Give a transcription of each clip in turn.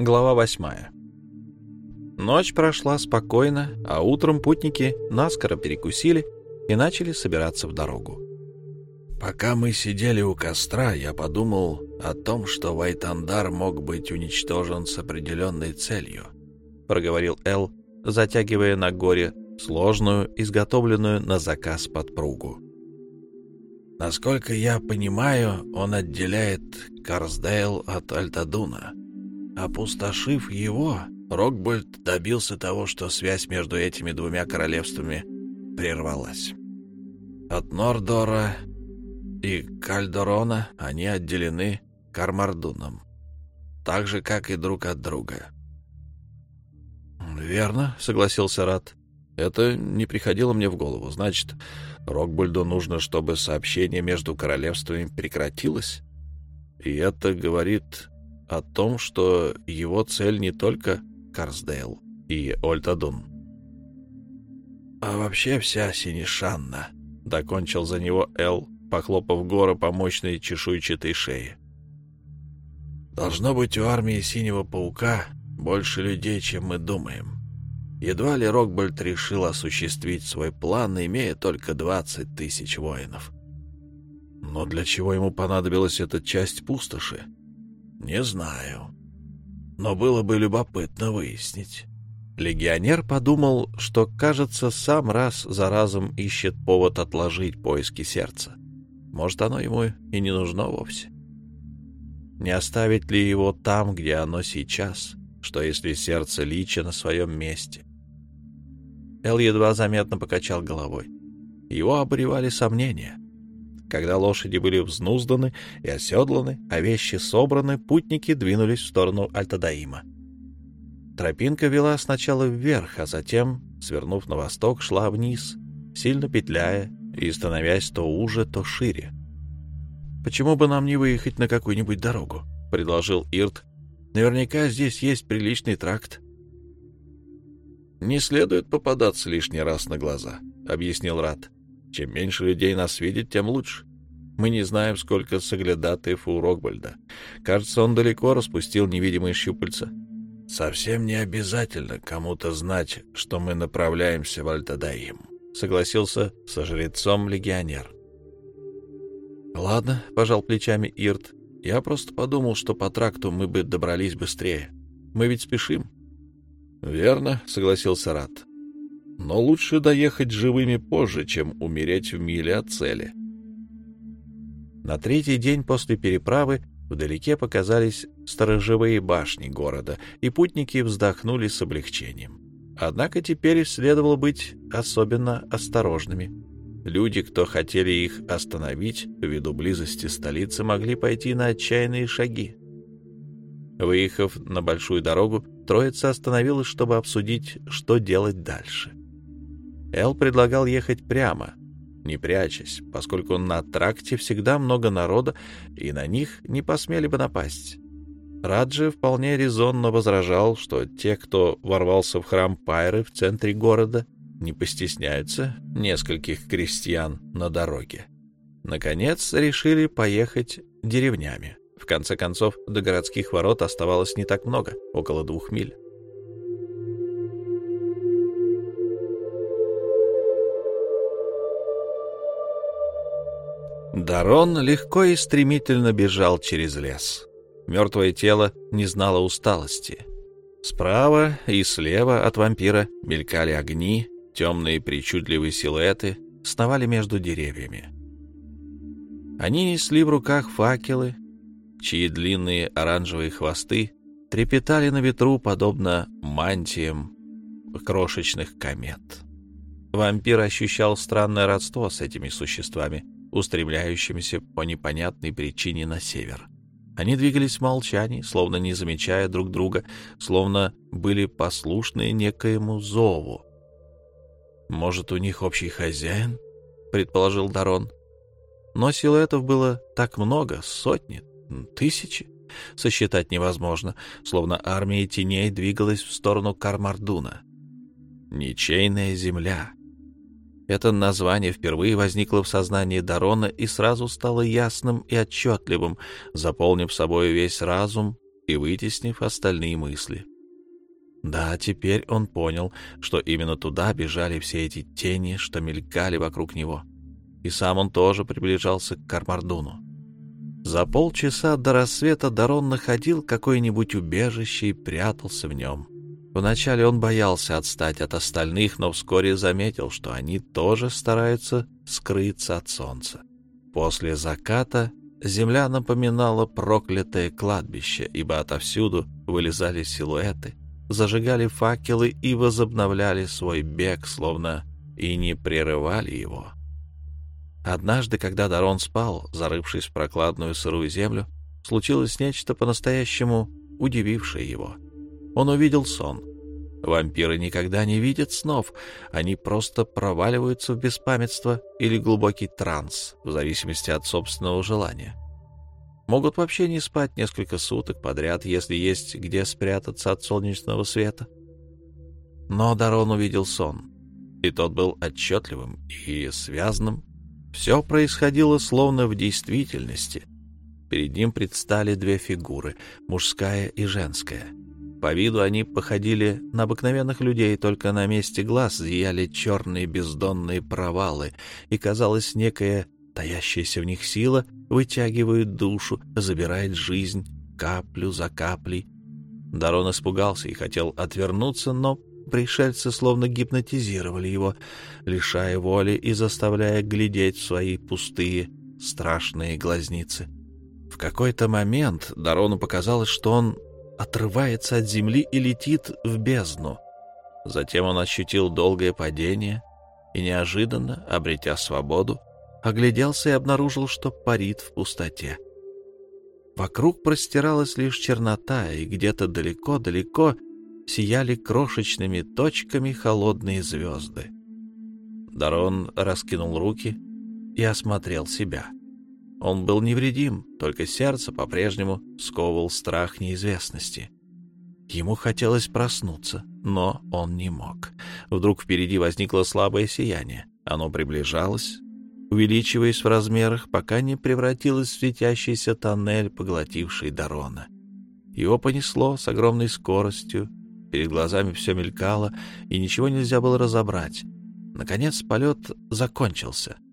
Глава восьмая. Ночь прошла спокойно, а утром путники наскоро перекусили и начали собираться в дорогу. Пока мы сидели у костра, я подумал о том, что Вайтандар мог быть уничтожен с определенной целью, проговорил Эл, затягивая на горе сложную, изготовленную на заказ подпругу. Насколько я понимаю, он отделяет Карсдейл от Альтадуна. Опустошив его, Рокбольд добился того, что связь между этими двумя королевствами прервалась. От Нордора и Кальдорона они отделены Кармардуном, так же, как и друг от друга. «Верно», — согласился Рат. «Это не приходило мне в голову. Значит, Рокбольду нужно, чтобы сообщение между королевствами прекратилось? И это говорит о том, что его цель не только Карсдейл и Ольтадун. «А вообще вся Синишанна», — докончил за него Эл, похлопав гора по мощной чешуйчатой шее. «Должно быть у армии Синего Паука больше людей, чем мы думаем. Едва ли Рокбольд решил осуществить свой план, имея только двадцать тысяч воинов». «Но для чего ему понадобилась эта часть пустоши?» «Не знаю. Но было бы любопытно выяснить». Легионер подумал, что, кажется, сам раз за разом ищет повод отложить поиски сердца. Может, оно ему и не нужно вовсе. Не оставить ли его там, где оно сейчас? Что, если сердце лича на своем месте? Эл едва заметно покачал головой. Его обуревали сомнения — когда лошади были взнузданы и оседланы, а вещи собраны, путники двинулись в сторону Альтадаима. Тропинка вела сначала вверх, а затем, свернув на восток, шла вниз, сильно петляя и становясь то уже, то шире. «Почему бы нам не выехать на какую-нибудь дорогу?» — предложил Ирт. «Наверняка здесь есть приличный тракт». «Не следует попадаться лишний раз на глаза», — объяснил Рат. Чем меньше людей нас видит, тем лучше. Мы не знаем, сколько соглядатаев у Рокбальда. Кажется, он далеко распустил невидимые щупальца. Совсем не обязательно кому-то знать, что мы направляемся в Альтадаим, согласился со жрецом легионер. Ладно, пожал плечами Ирт. Я просто подумал, что по тракту мы бы добрались быстрее. Мы ведь спешим. Верно, согласился Рат но лучше доехать живыми позже, чем умереть в миле от цели. На третий день после переправы вдалеке показались сторожевые башни города, и путники вздохнули с облегчением. Однако теперь следовало быть особенно осторожными. Люди, кто хотели их остановить ввиду близости столицы, могли пойти на отчаянные шаги. Выехав на большую дорогу, троица остановилась, чтобы обсудить, что делать дальше. Эл предлагал ехать прямо, не прячась, поскольку на тракте всегда много народа, и на них не посмели бы напасть. Раджи вполне резонно возражал, что те, кто ворвался в храм Пайры в центре города, не постесняются нескольких крестьян на дороге. Наконец решили поехать деревнями. В конце концов, до городских ворот оставалось не так много, около двух миль. Дарон легко и стремительно бежал через лес. Мертвое тело не знало усталости. Справа и слева от вампира мелькали огни, темные причудливые силуэты сновали между деревьями. Они несли в руках факелы, чьи длинные оранжевые хвосты трепетали на ветру, подобно мантиям крошечных комет. Вампир ощущал странное родство с этими существами — устремляющимися по непонятной причине на север. Они двигались в молчании, словно не замечая друг друга, словно были послушны некоему зову. «Может, у них общий хозяин?» — предположил Дарон. Но силуэтов было так много, сотни, тысячи. Сосчитать невозможно, словно армия теней двигалась в сторону Кармардуна. Ничейная земля, это название впервые возникло в сознании Дарона и сразу стало ясным и отчетливым, заполнив собой весь разум и вытеснив остальные мысли. Да, теперь он понял, что именно туда бежали все эти тени, что мелькали вокруг него. И сам он тоже приближался к Кармардуну. За полчаса до рассвета Дарон находил какое-нибудь убежище и прятался в нем. Вначале он боялся отстать от остальных, но вскоре заметил, что они тоже стараются скрыться от солнца. После заката земля напоминала проклятое кладбище, ибо отовсюду вылезали силуэты, зажигали факелы и возобновляли свой бег, словно и не прерывали его. Однажды, когда Дарон спал, зарывшись в прокладную сырую землю, случилось нечто по-настоящему удивившее его. Он увидел сон. Вампиры никогда не видят снов, они просто проваливаются в беспамятство или глубокий транс, в зависимости от собственного желания. Могут вообще не спать несколько суток подряд, если есть где спрятаться от солнечного света. Но Дарон увидел сон, и тот был отчетливым и связанным. Все происходило словно в действительности. Перед ним предстали две фигуры — мужская и женская — по виду они походили на обыкновенных людей, только на месте глаз зияли черные бездонные провалы, и, казалось, некая таящаяся в них сила вытягивает душу, забирает жизнь каплю за каплей. Дарон испугался и хотел отвернуться, но пришельцы словно гипнотизировали его, лишая воли и заставляя глядеть в свои пустые, страшные глазницы. В какой-то момент Дарону показалось, что он отрывается от земли и летит в бездну. Затем он ощутил долгое падение и неожиданно, обретя свободу, огляделся и обнаружил, что парит в пустоте. Вокруг простиралась лишь чернота, и где-то далеко-далеко сияли крошечными точками холодные звезды. Дарон раскинул руки и осмотрел себя — он был невредим, только сердце по-прежнему сковывал страх неизвестности. Ему хотелось проснуться, но он не мог. Вдруг впереди возникло слабое сияние. Оно приближалось, увеличиваясь в размерах, пока не превратилось в светящийся тоннель, поглотивший Дарона. Его понесло с огромной скоростью, перед глазами все мелькало, и ничего нельзя было разобрать. Наконец полет закончился —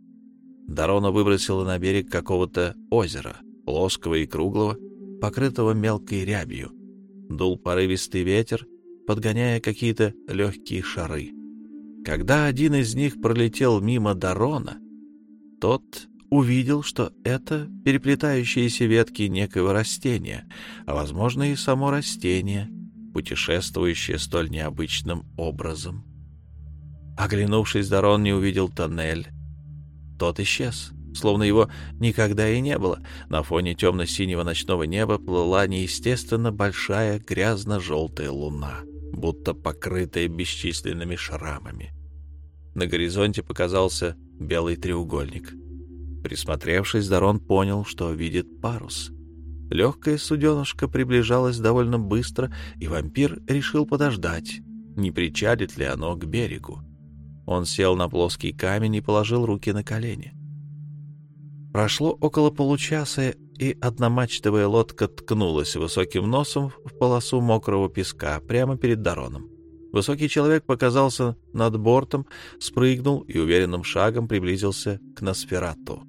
Дарона выбросила на берег какого-то озера, плоского и круглого, покрытого мелкой рябью. Дул порывистый ветер, подгоняя какие-то легкие шары. Когда один из них пролетел мимо Дарона, тот увидел, что это переплетающиеся ветки некоего растения, а, возможно, и само растение, путешествующее столь необычным образом. Оглянувшись, Дарон не увидел тоннель, тот исчез, словно его никогда и не было. На фоне темно-синего ночного неба плыла неестественно большая грязно-желтая луна, будто покрытая бесчисленными шрамами. На горизонте показался белый треугольник. Присмотревшись, Дарон понял, что видит парус. Легкое суденышко приближалось довольно быстро, и вампир решил подождать, не причалит ли оно к берегу. Он сел на плоский камень и положил руки на колени. Прошло около получаса, и одномачтовая лодка ткнулась высоким носом в полосу мокрого песка прямо перед Дароном. Высокий человек показался над бортом, спрыгнул и уверенным шагом приблизился к Носферату.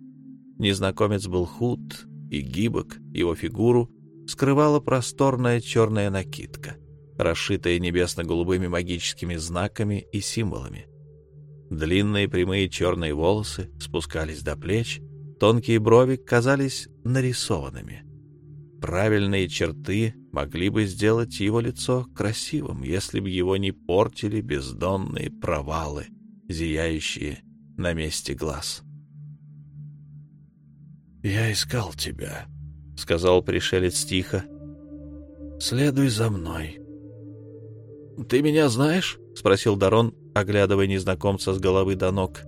Незнакомец был худ и гибок, его фигуру скрывала просторная черная накидка, расшитая небесно-голубыми магическими знаками и символами. Длинные прямые черные волосы спускались до плеч, тонкие брови казались нарисованными. Правильные черты могли бы сделать его лицо красивым, если бы его не портили бездонные провалы, зияющие на месте глаз. «Я искал тебя», — сказал пришелец тихо. «Следуй за мной». «Ты меня знаешь?» — спросил Дарон, оглядывая незнакомца с головы до ног.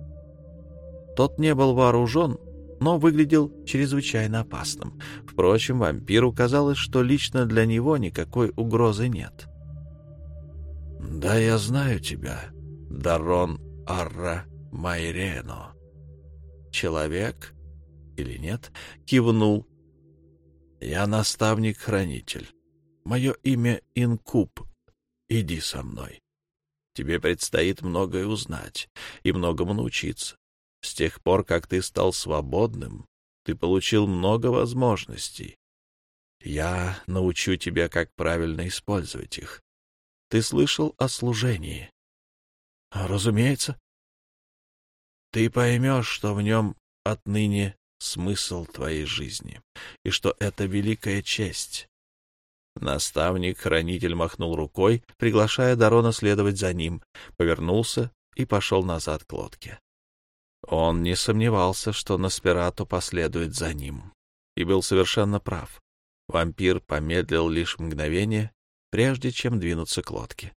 Тот не был вооружен, но выглядел чрезвычайно опасным. Впрочем, вампиру казалось, что лично для него никакой угрозы нет. «Да, я знаю тебя, Дарон Арра Майрено». «Человек или нет?» — кивнул. «Я наставник-хранитель. Мое имя Инкуб. Иди со мной. Тебе предстоит многое узнать и многому научиться. С тех пор, как ты стал свободным, ты получил много возможностей. Я научу тебя, как правильно использовать их. Ты слышал о служении? Разумеется. Ты поймешь, что в нем отныне смысл твоей жизни, и что это великая честь. Наставник-хранитель махнул рукой, приглашая Дарона следовать за ним, повернулся и пошел назад к лодке. Он не сомневался, что Носперато последует за ним, и был совершенно прав. Вампир помедлил лишь мгновение, прежде чем двинуться к лодке.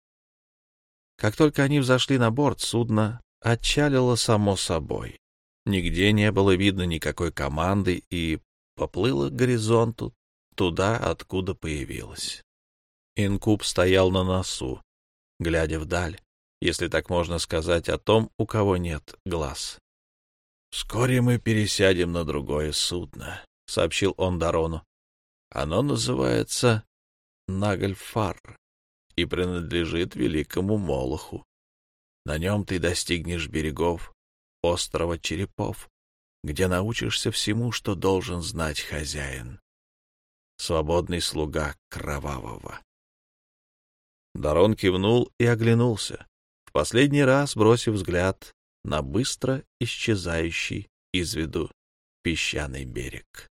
Как только они взошли на борт, судно отчалило само собой. Нигде не было видно никакой команды и поплыло к горизонту, туда, откуда появилась. Инкуб стоял на носу, глядя вдаль, если так можно сказать о том, у кого нет глаз. «Вскоре мы пересядем на другое судно», — сообщил он Дарону. Оно называется Нагальфар и принадлежит великому Молоху. На нем ты достигнешь берегов острова Черепов, где научишься всему, что должен знать хозяин. Свободный слуга Кровавого. Дарон кивнул и оглянулся, в последний раз бросив взгляд на быстро исчезающий из виду песчаный берег.